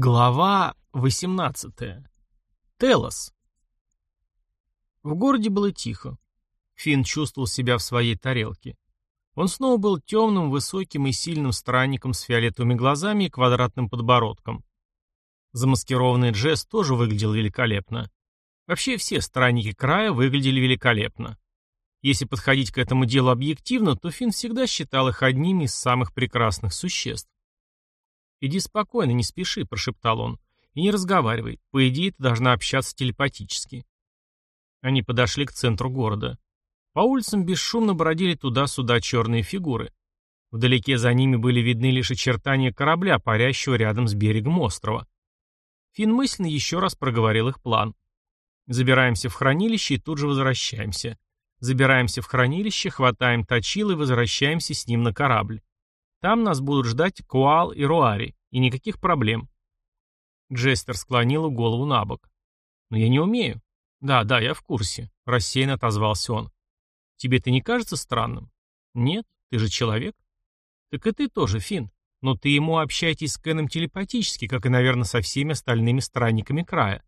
Глава 18. Телос. В городе было тихо. Финн чувствовал себя в своей тарелке. Он снова был темным, высоким и сильным странником с фиолетовыми глазами и квадратным подбородком. Замаскированный Джесс тоже выглядел великолепно. Вообще все странники края выглядели великолепно. Если подходить к этому делу объективно, то Финн всегда считал их одними из самых прекрасных существ. «Иди спокойно, не спеши», — прошептал он. «И не разговаривай. По идее, ты должна общаться телепатически». Они подошли к центру города. По улицам бесшумно бродили туда-сюда черные фигуры. Вдалеке за ними были видны лишь очертания корабля, парящего рядом с берегом острова. Финн мысленно еще раз проговорил их план. Забираемся в хранилище и тут же возвращаемся. Забираемся в хранилище, хватаем точил и возвращаемся с ним на корабль. Там нас будут ждать Куал и Руари, и никаких проблем. Джестер склонил голову на бок. «Но я не умею». «Да, да, я в курсе», — рассеянно отозвался он. «Тебе это не кажется странным?» «Нет, ты же человек». «Так и ты тоже, Финн. Но ты ему общаетесь с Кеном телепатически, как и, наверное, со всеми остальными странниками края.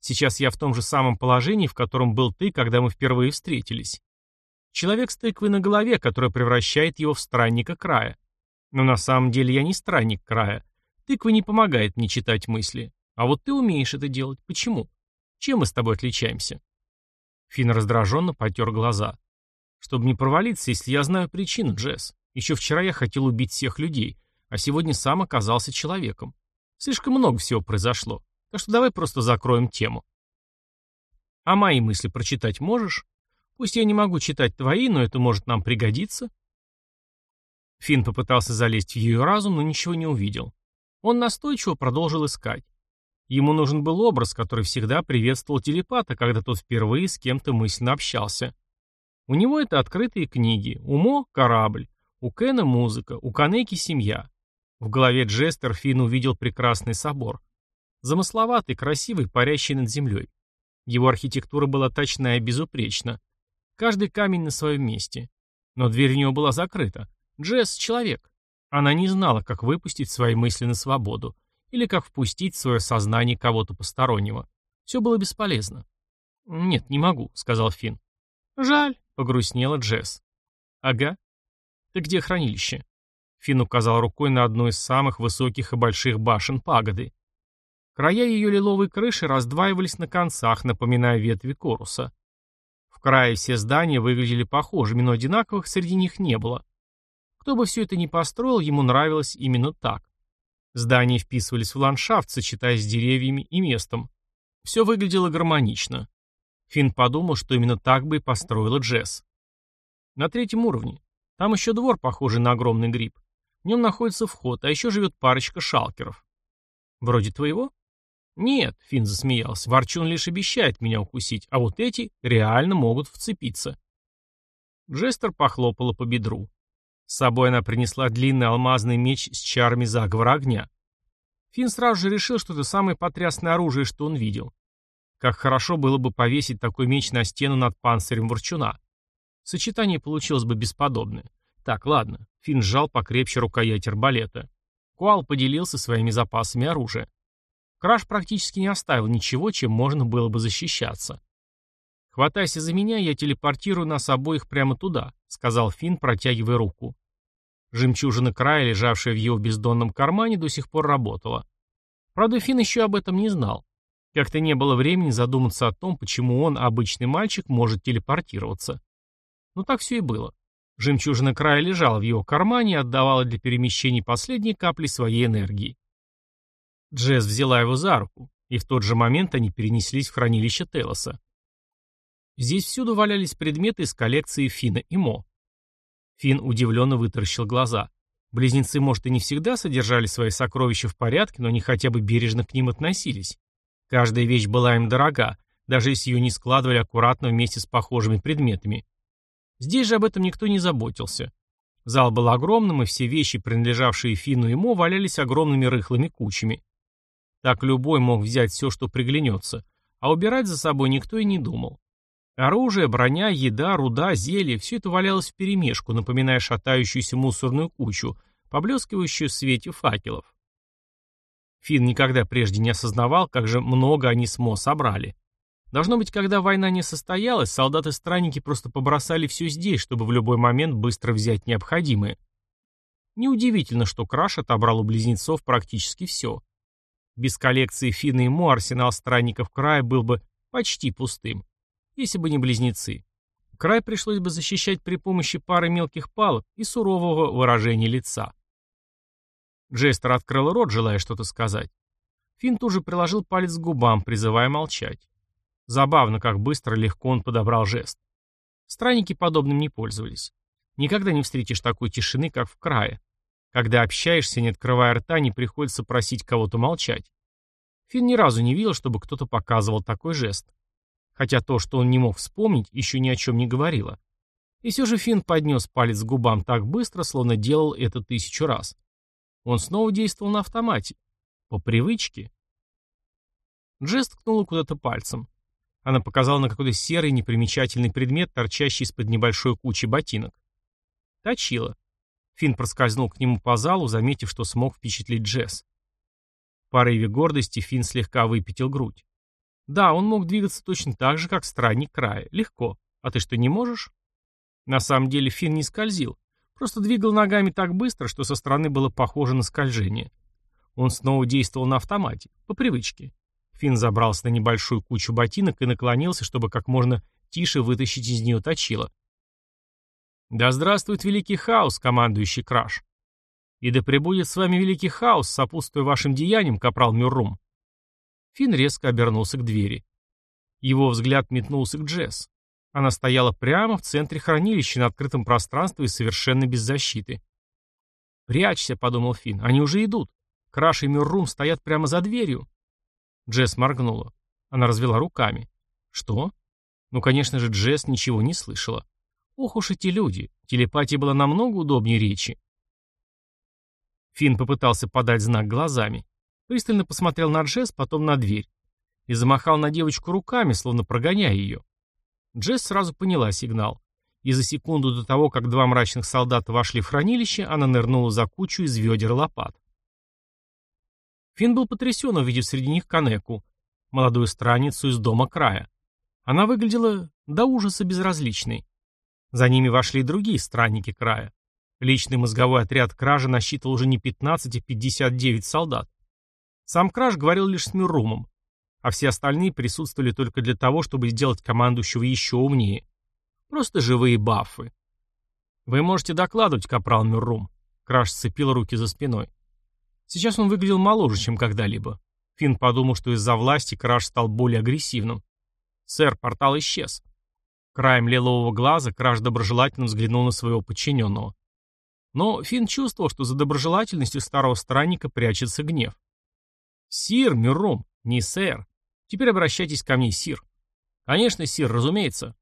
Сейчас я в том же самом положении, в котором был ты, когда мы впервые встретились. Человек с тыквой на голове, которая превращает его в странника края. Но на самом деле я не странник края. Тыква не помогает мне читать мысли. А вот ты умеешь это делать. Почему? Чем мы с тобой отличаемся?» Финн раздраженно потер глаза. «Чтобы не провалиться, если я знаю причину, Джесс. Еще вчера я хотел убить всех людей, а сегодня сам оказался человеком. Слишком много всего произошло. Так что давай просто закроем тему». «А мои мысли прочитать можешь? Пусть я не могу читать твои, но это может нам пригодиться». Финн попытался залезть в ее разум, но ничего не увидел. Он настойчиво продолжил искать. Ему нужен был образ, который всегда приветствовал телепата, когда тот впервые с кем-то мысленно общался. У него это открытые книги, у Мо – корабль, у Кена – музыка, у Канеки – семья. В голове Джестер Финн увидел прекрасный собор. Замысловатый, красивый, парящий над землей. Его архитектура была точна и безупречна. Каждый камень на своем месте. Но дверь в него была закрыта. Джесс — человек. Она не знала, как выпустить свои мысли на свободу или как впустить в свое сознание кого-то постороннего. Все было бесполезно. «Нет, не могу», — сказал Финн. «Жаль», — погрустнела Джесс. «Ага. Ты где хранилище?» Финн указал рукой на одну из самых высоких и больших башен пагоды. Края ее лиловой крыши раздваивались на концах, напоминая ветви коруса. В крае все здания выглядели похожими, но одинаковых среди них не было. Кто бы все это ни построил, ему нравилось именно так. Здания вписывались в ландшафт, сочетаясь с деревьями и местом. Все выглядело гармонично. Финн подумал, что именно так бы и построила Джесс. На третьем уровне. Там еще двор, похожий на огромный гриб. В нем находится вход, а еще живет парочка шалкеров. Вроде твоего? Нет, Финн засмеялся. Ворчун лишь обещает меня укусить, а вот эти реально могут вцепиться. Джестер похлопала по бедру. С собой она принесла длинный алмазный меч с чарами заговора огня. Финн сразу же решил, что это самое потрясное оружие, что он видел. Как хорошо было бы повесить такой меч на стену над панцирем ворчуна. Сочетание получилось бы бесподобное. Так, ладно. Финн сжал покрепче рукоять арбалета. Куал поделился своими запасами оружия. Краш практически не оставил ничего, чем можно было бы защищаться. «Хватайся за меня, я телепортирую нас обоих прямо туда», — сказал Финн, протягивая руку. Жемчужина края, лежавшая в его бездонном кармане, до сих пор работала. Правда, Финн еще об этом не знал. Как-то не было времени задуматься о том, почему он, обычный мальчик, может телепортироваться. Но так все и было. Жемчужина края лежала в его кармане и отдавала для перемещений последние капли своей энергии. Джесс взяла его за руку, и в тот же момент они перенеслись в хранилище Телоса. Здесь всюду валялись предметы из коллекции Фина и Мо. Фин удивленно вытаращил глаза. Близнецы, может, и не всегда содержали свои сокровища в порядке, но они хотя бы бережно к ним относились. Каждая вещь была им дорога, даже если ее не складывали аккуратно вместе с похожими предметами. Здесь же об этом никто не заботился. Зал был огромным, и все вещи, принадлежавшие Фину и Мо, валялись огромными рыхлыми кучами. Так любой мог взять все, что приглянется, а убирать за собой никто и не думал. Оружие, броня, еда, руда, зелье – все это валялось вперемешку, напоминая шатающуюся мусорную кучу, поблескивающую в свете факелов. Финн никогда прежде не осознавал, как же много они с Мо собрали. Должно быть, когда война не состоялась, солдаты-странники просто побросали все здесь, чтобы в любой момент быстро взять необходимое. Неудивительно, что Краш отобрал у близнецов практически все. Без коллекции Финна и Мо арсенал странников края был бы почти пустым, если бы не близнецы. Край пришлось бы защищать при помощи пары мелких палок и сурового выражения лица. Джестер открыл рот, желая что-то сказать. Финн тут же приложил палец к губам, призывая молчать. Забавно, как быстро и легко он подобрал жест. Странники подобным не пользовались. Никогда не встретишь такой тишины, как в крае. Когда общаешься, не открывая рта, не приходится просить кого-то молчать. Финн ни разу не видел, чтобы кто-то показывал такой жест. Хотя то, что он не мог вспомнить, еще ни о чем не говорило. И все же Финн поднес палец к губам так быстро, словно делал это тысячу раз. Он снова действовал на автомате. По привычке. Джест ткнула куда-то пальцем. Она показала на какой-то серый непримечательный предмет, торчащий из-под небольшой кучи ботинок. Точила. Финн проскользнул к нему по залу, заметив, что смог впечатлить Джесс. В порыве гордости Финн слегка выпятил грудь. Да, он мог двигаться точно так же, как странник края. Легко. А ты что, не можешь? На самом деле Финн не скользил. Просто двигал ногами так быстро, что со стороны было похоже на скольжение. Он снова действовал на автомате, по привычке. Финн забрался на небольшую кучу ботинок и наклонился, чтобы как можно тише вытащить из нее точило. «Да здравствует великий хаос, командующий Краш!» «И да пребудет с вами великий хаос, сопутствуя вашим деяниям, капрал Мюррум!» Финн резко обернулся к двери. Его взгляд метнулся к Джесс. Она стояла прямо в центре хранилища на открытом пространстве и совершенно без защиты. «Прячься», — подумал Финн, — «они уже идут. Краш и Мюррум стоят прямо за дверью». Джесс моргнула. Она развела руками. «Что?» Ну, конечно же, Джесс ничего не слышала. Ох уж эти люди. Телепатия была намного удобнее речи. Финн попытался подать знак глазами. Пристально посмотрел на Джесс, потом на дверь. И замахал на девочку руками, словно прогоняя ее. Джесс сразу поняла сигнал. И за секунду до того, как два мрачных солдата вошли в хранилище, она нырнула за кучу из ведер лопат. Финн был потрясен, увидев среди них Канеку, молодую страницу из дома края. Она выглядела до ужаса безразличной. За ними вошли и другие странники края. Личный мозговой отряд кражи насчитывал уже не 15, а 59 солдат. Сам краж говорил лишь с Мюррумом, а все остальные присутствовали только для того, чтобы сделать командующего еще умнее. Просто живые баффы. «Вы можете докладывать, капрал Мюррум». Краш сцепил руки за спиной. Сейчас он выглядел моложе, чем когда-либо. Финн подумал, что из-за власти Краш стал более агрессивным. «Сэр, портал исчез». Краем лилового глаза Краш доброжелательно взглянул на своего подчиненного. Но Финн чувствовал, что за доброжелательностью старого странника прячется гнев. «Сир, Мюррум, не сэр. Теперь обращайтесь ко мне, сир». «Конечно, сир, разумеется».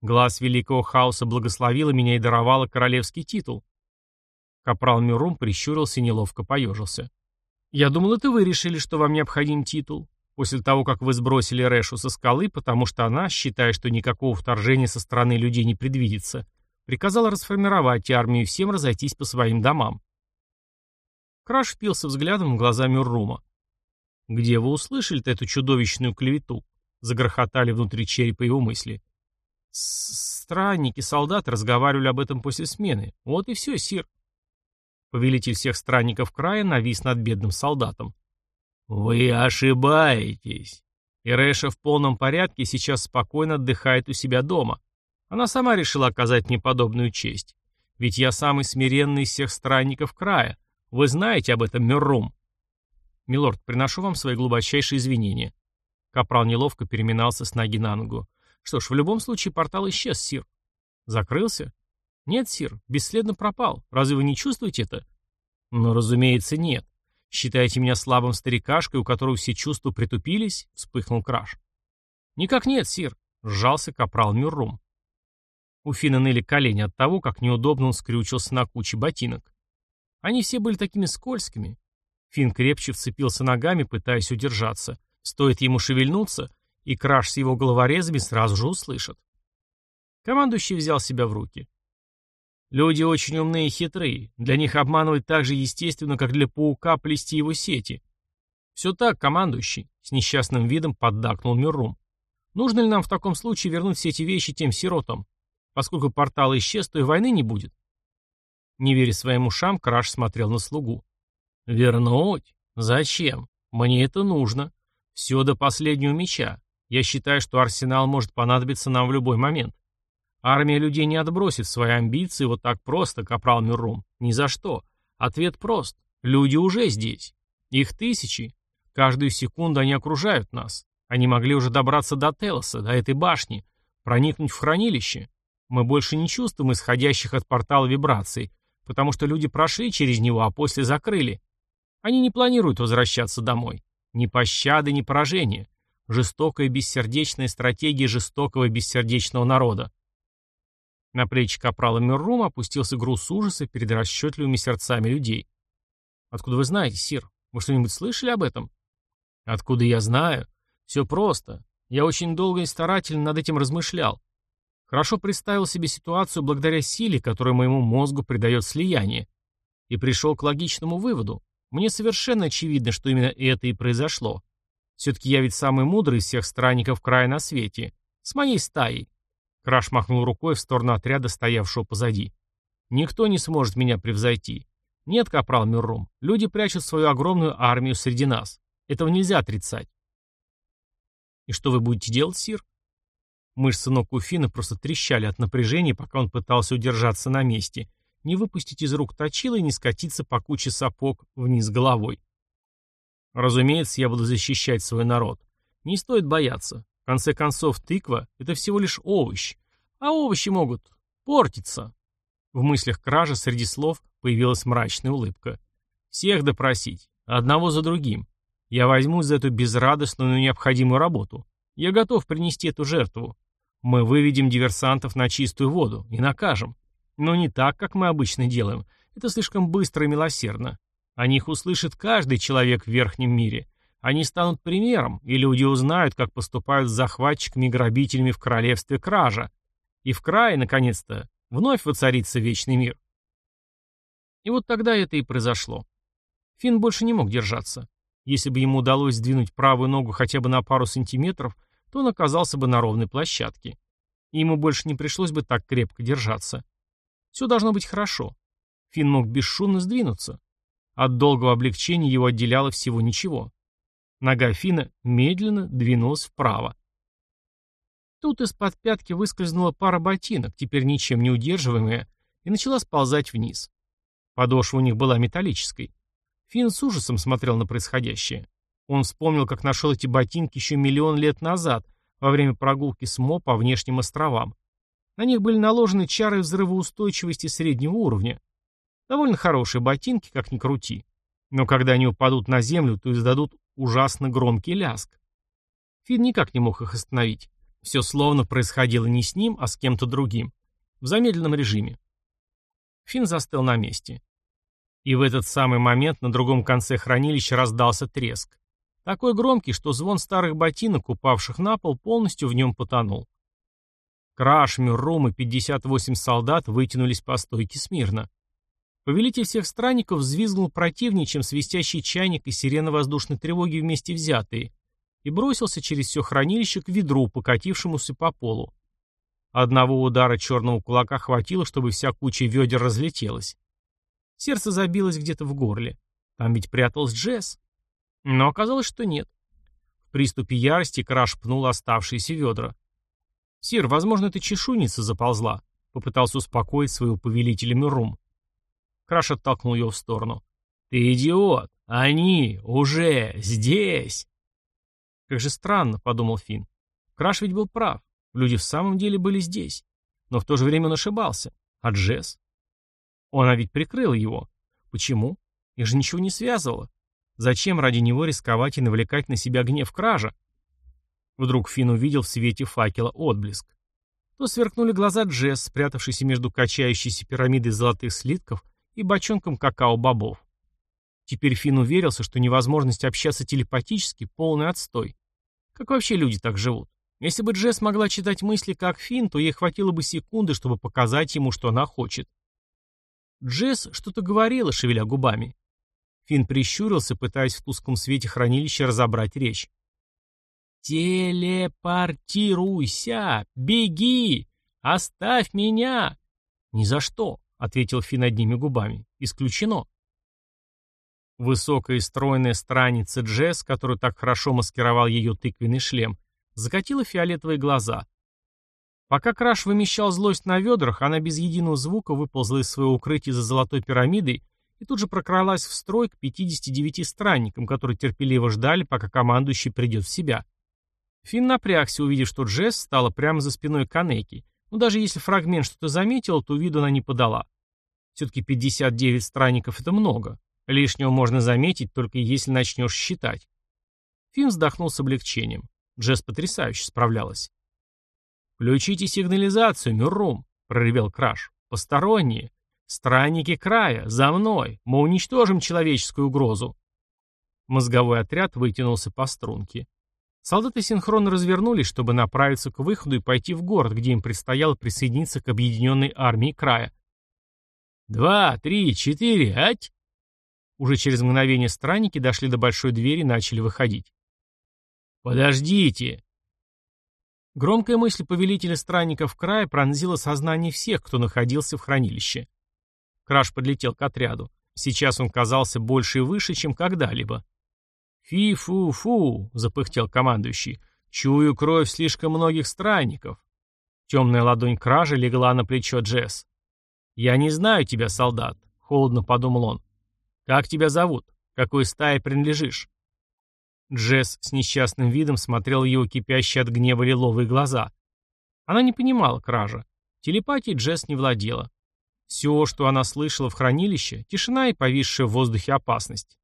Глаз великого хаоса благословила меня и даровала королевский титул. Капрал Мюррум прищурился и неловко поежился. «Я думал, это вы решили, что вам необходим титул. После того, как вы сбросили Рэшу со скалы, потому что она, считая, что никакого вторжения со стороны людей не предвидится, приказала расформировать армию и всем разойтись по своим домам. Краш впился взглядом в глаза Мюррума. «Где вы услышали-то эту чудовищную клевету?» Загрохотали внутри черепа его мысли. «Странники, солдаты разговаривали об этом после смены. Вот и все, сир». Повелитель всех странников края навис над бедным солдатом. «Вы ошибаетесь. Ирэша в полном порядке сейчас спокойно отдыхает у себя дома. Она сама решила оказать мне подобную честь. Ведь я самый смиренный из всех странников края. Вы знаете об этом, Мюррум?» «Милорд, приношу вам свои глубочайшие извинения». Капрал неловко переминался с ноги на ногу. «Что ж, в любом случае портал исчез, сир». «Закрылся?» «Нет, сир, бесследно пропал. Разве вы не чувствуете это?» «Ну, разумеется, нет. Считаете меня слабым старикашкой, у которого все чувства притупились?» — вспыхнул Краш. «Никак нет, сир», — сжался капрал Мюррум. У Фина ныли колени от того, как неудобно он скрючился на куче ботинок. Они все были такими скользкими. Фин крепче вцепился ногами, пытаясь удержаться. Стоит ему шевельнуться, и Краш с его головорезами сразу же услышат. Командующий взял себя в руки. Люди очень умные и хитрые. Для них обманывать так же естественно, как для паука плести его сети. «Все так, командующий», — с несчастным видом поддакнул Мюррум. «Нужно ли нам в таком случае вернуть все эти вещи тем сиротам? Поскольку портал исчез, то и войны не будет». Не веря своим ушам, Краш смотрел на слугу. «Вернуть? Зачем? Мне это нужно. Все до последнего меча. Я считаю, что арсенал может понадобиться нам в любой момент. Армия людей не отбросит свои амбиции вот так просто, капрал Мюррум. Ни за что. Ответ прост. Люди уже здесь. Их тысячи. Каждую секунду они окружают нас. Они могли уже добраться до Телоса, до этой башни, проникнуть в хранилище. Мы больше не чувствуем исходящих от портала вибраций, потому что люди прошли через него, а после закрыли. Они не планируют возвращаться домой. Ни пощады, ни поражения. Жестокая бессердечная стратегия жестокого бессердечного народа. На плечи капрала Мюррума опустился груз ужаса перед расчетливыми сердцами людей. «Откуда вы знаете, Сир? Вы что-нибудь слышали об этом?» «Откуда я знаю? Все просто. Я очень долго и старательно над этим размышлял. Хорошо представил себе ситуацию благодаря силе, которую моему мозгу придает слияние. И пришел к логичному выводу. Мне совершенно очевидно, что именно это и произошло. Все-таки я ведь самый мудрый из всех странников края на свете. С моей стаей. Краш махнул рукой в сторону отряда, стоявшего позади. Никто не сможет меня превзойти. Нет, капрал Мюррум, люди прячут свою огромную армию среди нас. Этого нельзя отрицать. И что вы будете делать, Сир? Мышцы ног у Фина просто трещали от напряжения, пока он пытался удержаться на месте, не выпустить из рук точила и не скатиться по куче сапог вниз головой. Разумеется, я буду защищать свой народ. Не стоит бояться. В конце концов, тыква — это всего лишь овощ. А овощи могут портиться. В мыслях кража среди слов появилась мрачная улыбка. Всех допросить, одного за другим. Я возьмусь за эту безрадостную, но необходимую работу. Я готов принести эту жертву. Мы выведем диверсантов на чистую воду и накажем. Но не так, как мы обычно делаем. Это слишком быстро и милосердно. О них услышит каждый человек в верхнем мире. Они станут примером, и люди узнают, как поступают с захватчиками и грабителями в королевстве кража. И в крае, наконец-то, вновь воцарится вечный мир. И вот тогда это и произошло. Финн больше не мог держаться. Если бы ему удалось сдвинуть правую ногу хотя бы на пару сантиметров, то он оказался бы на ровной площадке. И ему больше не пришлось бы так крепко держаться. Все должно быть хорошо. Финн мог бесшумно сдвинуться. От долгого облегчения его отделяло всего ничего. Нога Фина медленно двинулась вправо. Тут из-под пятки выскользнула пара ботинок, теперь ничем не удерживаемая, и начала сползать вниз. Подошва у них была металлической. Финн с ужасом смотрел на происходящее. Он вспомнил, как нашел эти ботинки еще миллион лет назад, во время прогулки с Мо по внешним островам. На них были наложены чары взрывоустойчивости среднего уровня. Довольно хорошие ботинки, как ни крути. Но когда они упадут на землю, то издадут ужасно громкий ляск. Фин никак не мог их остановить. Все словно происходило не с ним, а с кем-то другим. В замедленном режиме. Фин застыл на месте. И в этот самый момент на другом конце хранилища раздался треск. Такой громкий, что звон старых ботинок, упавших на пол, полностью в нем потонул. Краш, Мюррум и 58 солдат вытянулись по стойке смирно. Повелитель всех странников взвизгнул противнее, чем свистящий чайник и сирена воздушной тревоги вместе взятые, и бросился через все хранилище к ведру, покатившемуся по полу. Одного удара черного кулака хватило, чтобы вся куча ведер разлетелась. Сердце забилось где-то в горле. Там ведь прятался Джесс. Но оказалось, что нет. В приступе ярости Краш пнул оставшиеся ведра. «Сир, возможно, эта чешуйница заползла», — попытался успокоить своего повелителя Мюррум. Краш оттолкнул его в сторону. «Ты идиот! Они уже здесь!» «Как же странно», — подумал Финн. Краш ведь был прав. Люди в самом деле были здесь. Но в то же время он ошибался. А Джесс? Она ведь прикрыла его. Почему? Их же ничего не связывало. Зачем ради него рисковать и навлекать на себя гнев кража? Вдруг Финн увидел в свете факела отблеск. То сверкнули глаза Джесс, спрятавшийся между качающейся пирамидой золотых слитков и бочонком какао-бобов. Теперь Финн уверился, что невозможность общаться телепатически — полный отстой. Как вообще люди так живут? Если бы Джесс могла читать мысли как Финн, то ей хватило бы секунды, чтобы показать ему, что она хочет. Джесс что-то говорила, шевеля губами. Финн прищурился, пытаясь в тусклом свете хранилища разобрать речь. «Телепортируйся! Беги! Оставь меня!» «Ни за что!» — ответил Финн одними губами. «Исключено!» Высокая и стройная страница Джесс, которую так хорошо маскировал ее тыквенный шлем, закатила фиолетовые глаза. Пока Краш вымещал злость на ведрах, она без единого звука выползла из своего укрытия за золотой пирамидой и тут же прокралась в строй к 59 странникам, которые терпеливо ждали, пока командующий придет в себя. Финн напрягся, увидев, что Джесс стала прямо за спиной Канеки, но даже если фрагмент что-то заметил, то виду она не подала. Все-таки 59 странников — это много. Лишнего можно заметить, только если начнешь считать. Финн вздохнул с облегчением. Джесс потрясающе справлялась. «Включите сигнализацию, Мюррум», — проревел Краш. «Посторонние. Странники края. За мной. Мы уничтожим человеческую угрозу». Мозговой отряд вытянулся по струнке. Солдаты синхронно развернулись, чтобы направиться к выходу и пойти в город, где им предстояло присоединиться к объединенной армии края. «Два, три, четыре, ать!» Уже через мгновение странники дошли до большой двери и начали выходить. «Подождите!» Громкая мысль повелителя странников края пронзила сознание всех, кто находился в хранилище. Краш подлетел к отряду. Сейчас он казался больше и выше, чем когда-либо. «Фи-фу-фу!» — запыхтел командующий. «Чую кровь слишком многих странников». Темная ладонь Кража легла на плечо Джесс. «Я не знаю тебя, солдат», — холодно подумал он. «Как тебя зовут? Какой стае принадлежишь?» Джесс с несчастным видом смотрел его кипящие от гнева лиловые глаза. Она не понимала кража. Телепатией Джесс не владела. Все, что она слышала в хранилище, тишина и повисшая в воздухе опасность.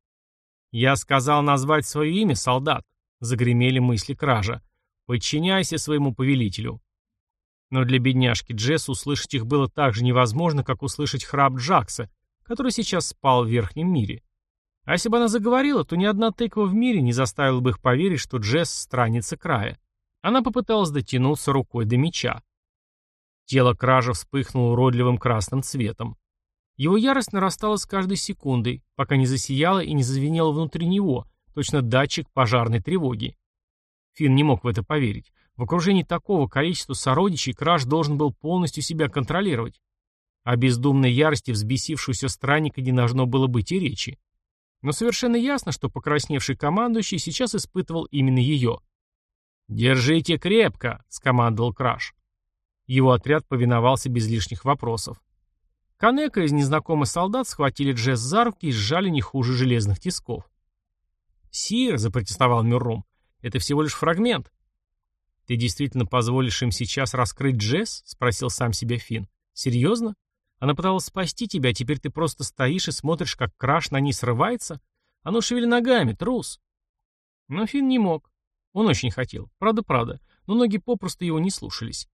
«Я сказал назвать свое имя, солдат», — загремели мысли кража. «Подчиняйся своему повелителю». Но для бедняжки Джесс услышать их было так же невозможно, как услышать храп Джакса, который сейчас спал в верхнем мире. А если бы она заговорила, то ни одна тыква в мире не заставила бы их поверить, что Джесс — страница края. Она попыталась дотянуться рукой до меча. Тело кража вспыхнуло уродливым красным цветом. Его ярость нарастала с каждой секундой, пока не засияла и не зазвенела внутри него, точно датчик пожарной тревоги. Финн не мог в это поверить. В окружении такого количества сородичей краж должен был полностью себя контролировать. О бездумной ярости взбесившегося странника не должно было быть и речи. Но совершенно ясно, что покрасневший командующий сейчас испытывал именно ее. «Держите крепко!» — скомандовал Краш. Его отряд повиновался без лишних вопросов. Канека из незнакомых солдат схватили Джесс за руки и сжали не хуже железных тисков. «Сир», — запротестовал Мюррум, — «это всего лишь фрагмент». «Ты действительно позволишь им сейчас раскрыть Джесс?» — спросил сам себя Финн. «Серьезно? Она пыталась спасти тебя, а теперь ты просто стоишь и смотришь, как краш на ней срывается? А ну шевели ногами, трус. Но Финн не мог. Он очень хотел. Правда-правда. Но ноги попросту его не слушались.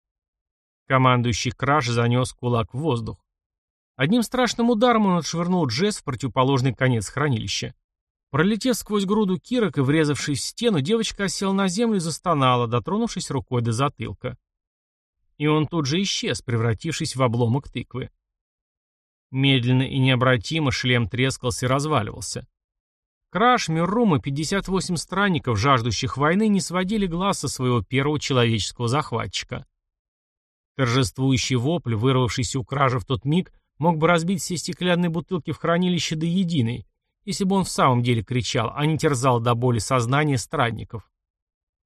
Командующий краш занес кулак в воздух. Одним страшным ударом он отшвырнул Джесс в противоположный конец хранилища. Пролетев сквозь груду кирок и врезавшись в стену, девочка осела на землю и застонала, дотронувшись рукой до затылка. И он тут же исчез, превратившись в обломок тыквы. Медленно и необратимо шлем трескался и разваливался. Краш, Мюррум и 58 странников, жаждущих войны, не сводили глаз со своего первого человеческого захватчика. Торжествующий вопль, вырвавшийся у Кража в тот миг, мог бы разбить все стеклянные бутылки в хранилище до единой, если бы он в самом деле кричал, а не терзал до боли сознание странников.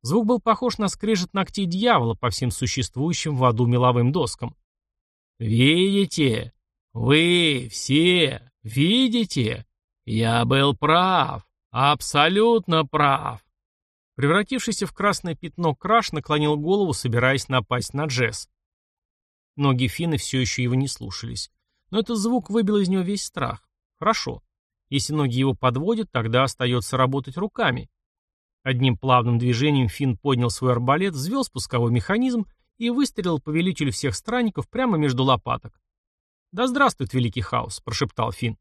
Звук был похож на скрежет ногтей дьявола по всем существующим в аду меловым доскам. «Видите? Вы все видите? Я был прав, абсолютно прав. Превратившийся в красное пятно краш наклонил голову, собираясь напасть на Джесс. Ноги Фины все еще его не слушались. Но этот звук выбил из него весь страх. Хорошо. Если ноги его подводят, тогда остается работать руками. Одним плавным движением Финн поднял свой арбалет, взвел спусковой механизм и выстрелил повелителю всех странников прямо между лопаток. «Да здравствует великий хаос», — прошептал Финн.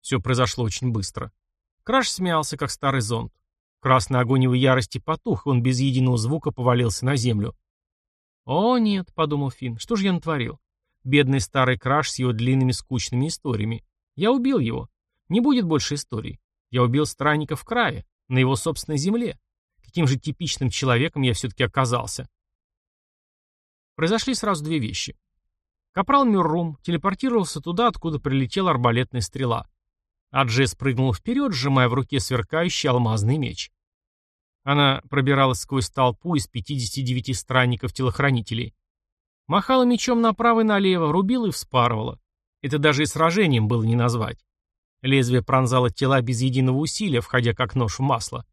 Все произошло очень быстро. Краш смеялся, как старый зонт. Красный огонь его ярости потух, и он без единого звука повалился на землю. «О, нет», — подумал Финн, — «что же я натворил? Бедный старый Краш с его длинными скучными историями. Я убил его. Не будет больше историй. Я убил странника в крае, на его собственной земле. Каким же типичным человеком я все-таки оказался. Произошли сразу две вещи. Капрал Мюррум телепортировался туда, откуда прилетела арбалетная стрела. А Джесс прыгнул вперед, сжимая в руке сверкающий алмазный меч. Она пробиралась сквозь толпу из 59 странников-телохранителей. Махала мечом направо и налево, рубила и вспарывала. Это даже и сражением было не назвать. Лезвие пронзало тела без единого усилия, входя как нож в масло.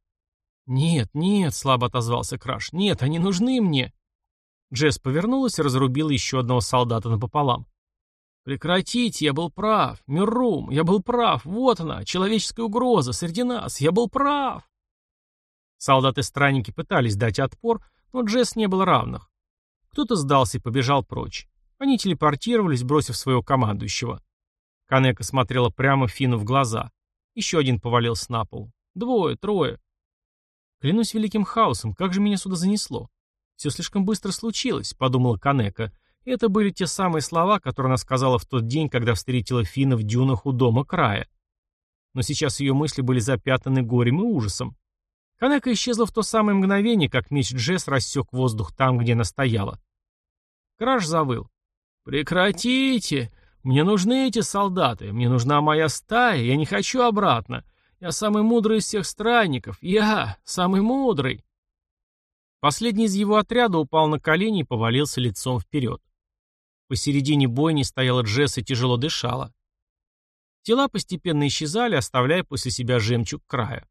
«Нет, нет», — слабо отозвался Краш, — «нет, они нужны мне». Джесс повернулась и разрубила еще одного солдата напополам. «Прекратите, я был прав. Мюррум, я был прав. Вот она, человеческая угроза среди нас. Я был прав». Солдаты-странники пытались дать отпор, но Джесс не был равных. Кто-то сдался и побежал прочь. Они телепортировались, бросив своего командующего. Канека смотрела прямо Фину в глаза. Еще один повалился на пол. Двое, трое. Клянусь великим хаосом, как же меня сюда занесло? Все слишком быстро случилось, подумала Канека. И это были те самые слова, которые она сказала в тот день, когда встретила Фина в дюнах у дома края. Но сейчас ее мысли были запятнаны горем и ужасом. Канека исчезла в то самое мгновение, как меч Джесс рассек воздух там, где она стояла. Краш завыл. «Прекратите! Мне нужны эти солдаты, мне нужна моя стая, я не хочу обратно. Я самый мудрый из всех странников. Я самый мудрый. Последний из его отряда упал на колени и повалился лицом вперед. Посередине бойни стояла Джесс и тяжело дышала. Тела постепенно исчезали, оставляя после себя жемчуг края.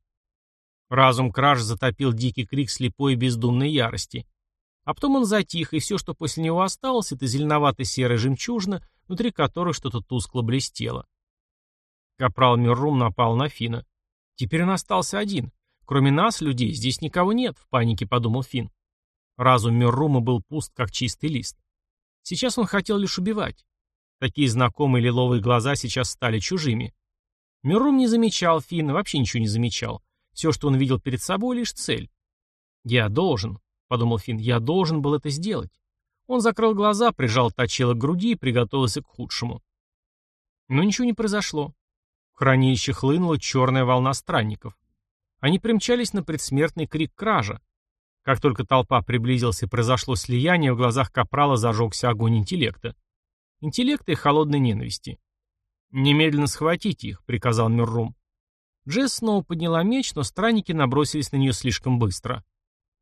Разум Краш затопил дикий крик слепой и бездумной ярости. А потом он затих, и все, что после него осталось, это зеленовато-серая жемчужина, внутри которой что-то тускло блестело. Капрал Мюррум напал на Фина. Теперь он остался один. Кроме нас, людей, здесь никого нет, в панике подумал Финн. Разум Мюррума был пуст, как чистый лист. Сейчас он хотел лишь убивать. Такие знакомые лиловые глаза сейчас стали чужими. Мюррум не замечал Финна, вообще ничего не замечал. Все, что он видел перед собой, лишь цель. «Я должен», — подумал Финн, — «я должен был это сделать». Он закрыл глаза, прижал точило к груди и приготовился к худшему. Но ничего не произошло хранилище хлынула черная волна странников. Они примчались на предсмертный крик кража. Как только толпа приблизилась и произошло слияние, в глазах Капрала зажегся огонь интеллекта. Интеллекта и холодной ненависти. «Немедленно схватите их», — приказал Мюррум. Джесс снова подняла меч, но странники набросились на нее слишком быстро.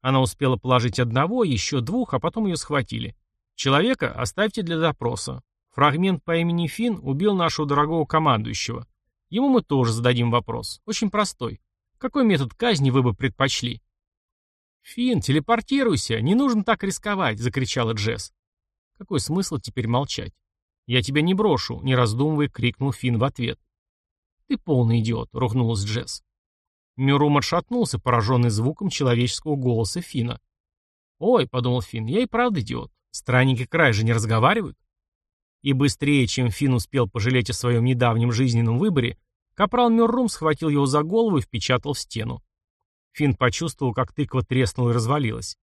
Она успела положить одного, еще двух, а потом ее схватили. «Человека оставьте для допроса. Фрагмент по имени Финн убил нашего дорогого командующего. Ему мы тоже зададим вопрос. Очень простой. Какой метод казни вы бы предпочли? «Финн, телепортируйся! Не нужно так рисковать!» — закричала Джесс. Какой смысл теперь молчать? «Я тебя не брошу!» — не раздумывая, крикнул Финн в ответ. «Ты полный идиот!» — ругнулась Джесс. Мюрум отшатнулся, пораженный звуком человеческого голоса Фина. «Ой», — подумал Финн, — «я и правда идиот. Странники край же не разговаривают». И быстрее, чем Финн успел пожалеть о своем недавнем жизненном выборе, капрал Мюррум схватил его за голову и впечатал в стену. Финн почувствовал, как тыква треснула и развалилась.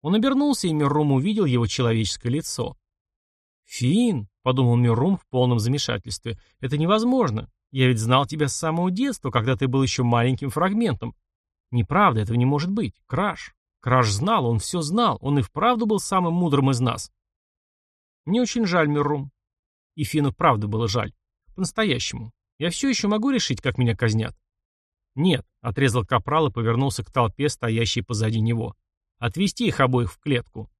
Он обернулся, и Мюррум увидел его человеческое лицо. «Финн», — подумал Мюррум в полном замешательстве, — «это невозможно. Я ведь знал тебя с самого детства, когда ты был еще маленьким фрагментом. Неправда, этого не может быть. Краш. Краш знал, он все знал, он и вправду был самым мудрым из нас. Мне очень жаль, Мюррум. И Фину правда было жаль. По-настоящему. Я все еще могу решить, как меня казнят? Нет, отрезал капрал и повернулся к толпе, стоящей позади него. Отвести их обоих в клетку.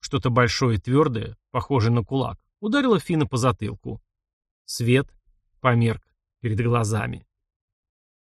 Что-то большое и твердое, похожее на кулак, ударило Фина по затылку. Свет померк перед глазами.